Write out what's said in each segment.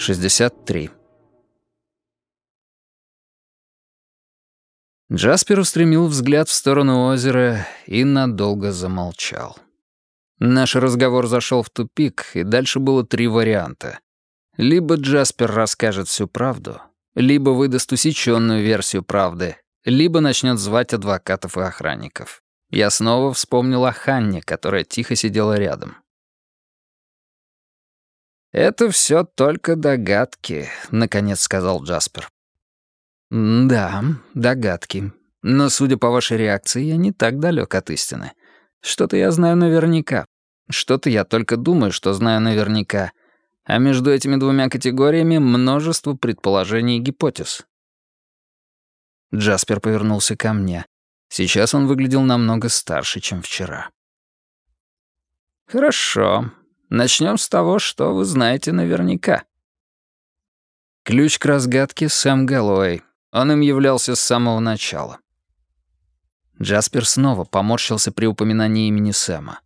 63. Джаспер устремил взгляд в сторону озера и надолго замолчал. Наш разговор зашел в тупик, и дальше было три варианта. Либо Джаспер расскажет всю правду, либо выдаст усеченную версию правды, либо начнет звать адвокатов и охранников. Я снова вспомнил о Ханне, которая тихо сидела рядом. «Это все только догадки», — наконец сказал Джаспер. «Да, догадки. Но, судя по вашей реакции, я не так далек от истины. Что-то я знаю наверняка. Что-то я только думаю, что знаю наверняка. А между этими двумя категориями множество предположений и гипотез». Джаспер повернулся ко мне. Сейчас он выглядел намного старше, чем вчера. «Хорошо. Начнем с того, что вы знаете наверняка». Ключ к разгадке — Сэм Гэллоуэй. Он им являлся с самого начала. Джаспер снова поморщился при упоминании имени Сэма.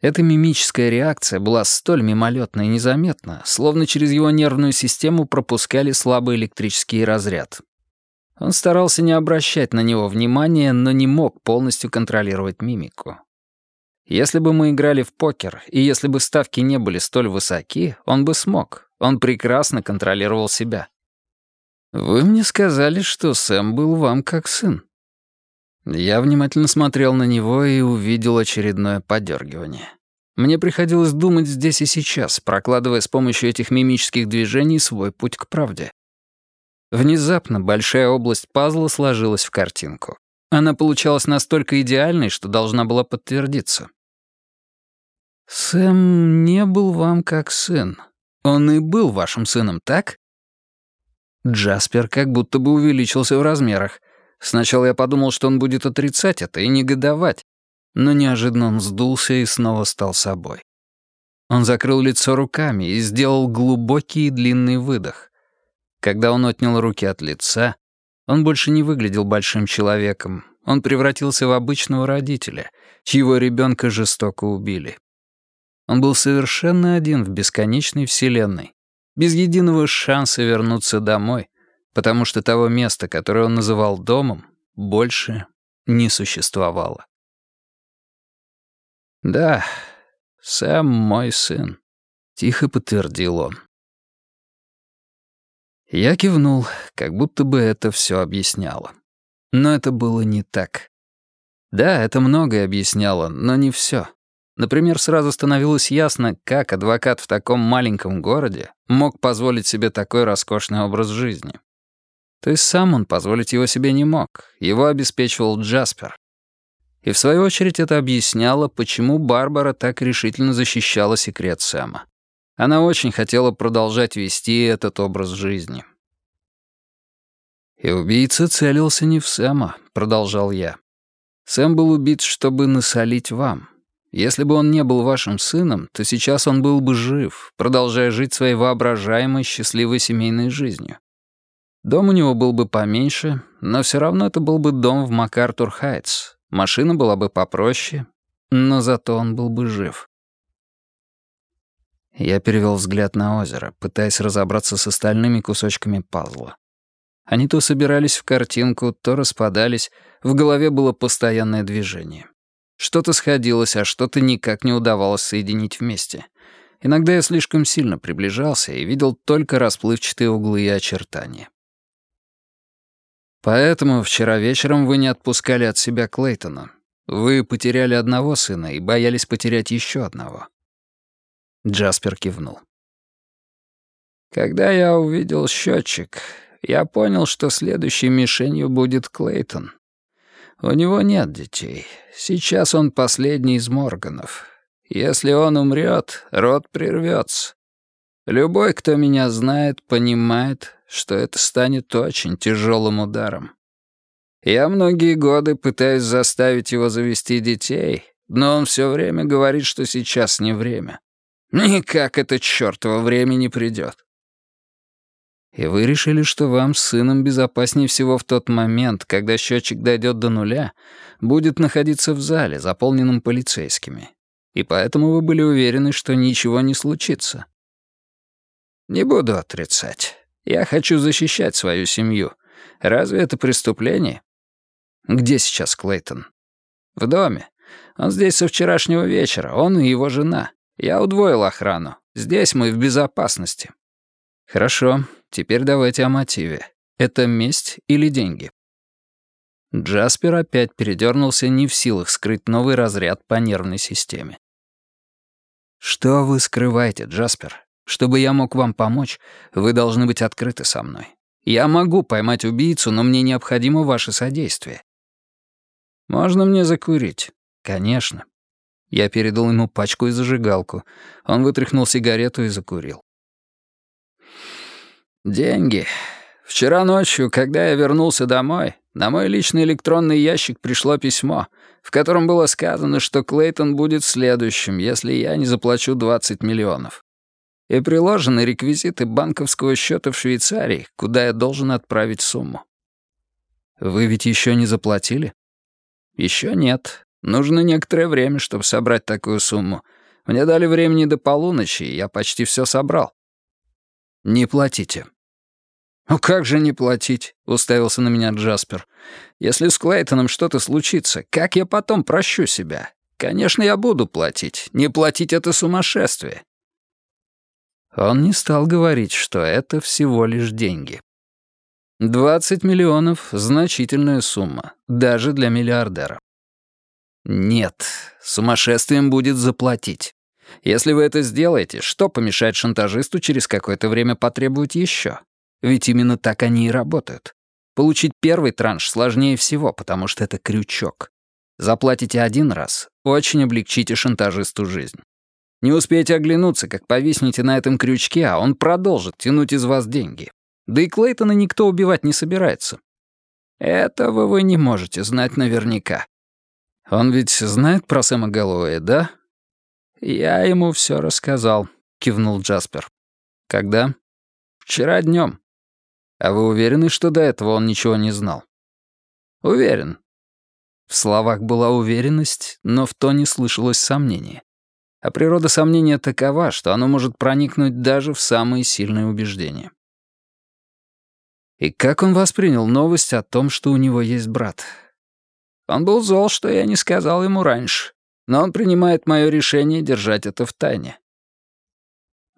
Эта мимическая реакция была столь мимолетна и незаметна, словно через его нервную систему пропускали слабый электрический разряд. Он старался не обращать на него внимания, но не мог полностью контролировать мимику. Если бы мы играли в покер, и если бы ставки не были столь высоки, он бы смог. Он прекрасно контролировал себя. «Вы мне сказали, что Сэм был вам как сын». Я внимательно смотрел на него и увидел очередное подергивание. Мне приходилось думать здесь и сейчас, прокладывая с помощью этих мимических движений свой путь к правде. Внезапно большая область пазла сложилась в картинку. Она получалась настолько идеальной, что должна была подтвердиться. «Сэм не был вам как сын. Он и был вашим сыном, так?» Джаспер как будто бы увеличился в размерах. Сначала я подумал, что он будет отрицать это и негодовать, но неожиданно он сдулся и снова стал собой. Он закрыл лицо руками и сделал глубокий и длинный выдох. Когда он отнял руки от лица, он больше не выглядел большим человеком. Он превратился в обычного родителя, чьего ребенка жестоко убили. Он был совершенно один в бесконечной вселенной, без единого шанса вернуться домой, потому что того места, которое он называл домом, больше не существовало. «Да, Сэм мой сын», — тихо подтвердил он. Я кивнул, как будто бы это все объясняло. Но это было не так. Да, это многое объясняло, но не все. Например, сразу становилось ясно, как адвокат в таком маленьком городе мог позволить себе такой роскошный образ жизни. То есть сам он позволить его себе не мог, его обеспечивал Джаспер. И в свою очередь это объясняло, почему Барбара так решительно защищала секрет Сэма. Она очень хотела продолжать вести этот образ жизни. «И убийца целился не в Сэма», — продолжал я. «Сэм был убит, чтобы насолить вам. Если бы он не был вашим сыном, то сейчас он был бы жив, продолжая жить своей воображаемой счастливой семейной жизнью. Дом у него был бы поменьше, но все равно это был бы дом в МакАртур-Хайтс. Машина была бы попроще, но зато он был бы жив. Я перевел взгляд на озеро, пытаясь разобраться с остальными кусочками пазла. Они то собирались в картинку, то распадались, в голове было постоянное движение. Что-то сходилось, а что-то никак не удавалось соединить вместе. Иногда я слишком сильно приближался и видел только расплывчатые углы и очертания. Поэтому вчера вечером вы не отпускали от себя Клейтона. Вы потеряли одного сына и боялись потерять еще одного. Джаспер кивнул. Когда я увидел счетчик, я понял, что следующей мишенью будет Клейтон. У него нет детей. Сейчас он последний из Морганов. Если он умрет, род прервется. Любой, кто меня знает, понимает, что это станет очень тяжелым ударом. Я многие годы пытаюсь заставить его завести детей, но он все время говорит, что сейчас не время. Никак это чертово время не придет. И вы решили, что вам с сыном безопаснее всего в тот момент, когда счетчик дойдет до нуля, будет находиться в зале, заполненном полицейскими. И поэтому вы были уверены, что ничего не случится. Не буду отрицать. Я хочу защищать свою семью. Разве это преступление? Где сейчас Клейтон? В доме. Он здесь со вчерашнего вечера, он и его жена. Я удвоил охрану. Здесь мы в безопасности. Хорошо, теперь давайте о мотиве. Это месть или деньги? Джаспер опять передернулся, не в силах скрыть новый разряд по нервной системе. «Что вы скрываете, Джаспер? Чтобы я мог вам помочь, вы должны быть открыты со мной. Я могу поймать убийцу, но мне необходимо ваше содействие». «Можно мне закурить?» «Конечно». Я передал ему пачку и зажигалку. Он вытряхнул сигарету и закурил. «Деньги. Вчера ночью, когда я вернулся домой, на мой личный электронный ящик пришло письмо, в котором было сказано, что Клейтон будет следующим, если я не заплачу 20 миллионов. И приложены реквизиты банковского счета в Швейцарии, куда я должен отправить сумму. Вы ведь еще не заплатили? Еще нет. Нужно некоторое время, чтобы собрать такую сумму. Мне дали времени до полуночи, и я почти все собрал. Не платите. «Ну как же не платить?» — уставился на меня Джаспер. «Если с Клейтоном что-то случится, как я потом прощу себя? Конечно, я буду платить. Не платить — это сумасшествие». Он не стал говорить, что это всего лишь деньги. Двадцать миллионов — значительная сумма, даже для миллиардера. Нет, сумасшествием будет заплатить. Если вы это сделаете, что помешает шантажисту через какое-то время потребовать еще? Ведь именно так они и работают. Получить первый транш сложнее всего, потому что это крючок. Заплатите один раз, очень облегчите шантажисту жизнь. Не успеете оглянуться, как повиснете на этом крючке, а он продолжит тянуть из вас деньги. Да и Клейтона никто убивать не собирается. Этого вы не можете знать наверняка. Он ведь знает про Сэма Галлоуэя, да? Я ему все рассказал, кивнул Джаспер. Когда? Вчера днем. А вы уверены, что до этого он ничего не знал? Уверен. В словах была уверенность, но в тоне слышалось сомнение. А природа сомнения такова, что оно может проникнуть даже в самые сильные убеждения. И как он воспринял новость о том, что у него есть брат? Он был зол, что я не сказал ему раньше, но он принимает мое решение держать это в тайне.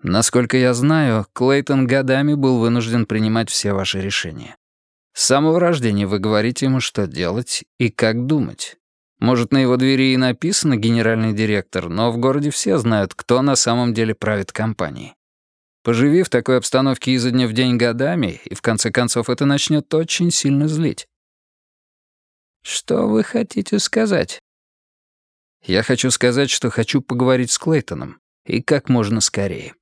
Насколько я знаю, Клейтон годами был вынужден принимать все ваши решения. С самого рождения вы говорите ему, что делать и как думать. Может, на его двери и написано «генеральный директор», но в городе все знают, кто на самом деле правит компанией. Поживи в такой обстановке изо дня в день годами, и в конце концов это начнет очень сильно злить. Что вы хотите сказать? Я хочу сказать, что хочу поговорить с Клейтоном, и как можно скорее.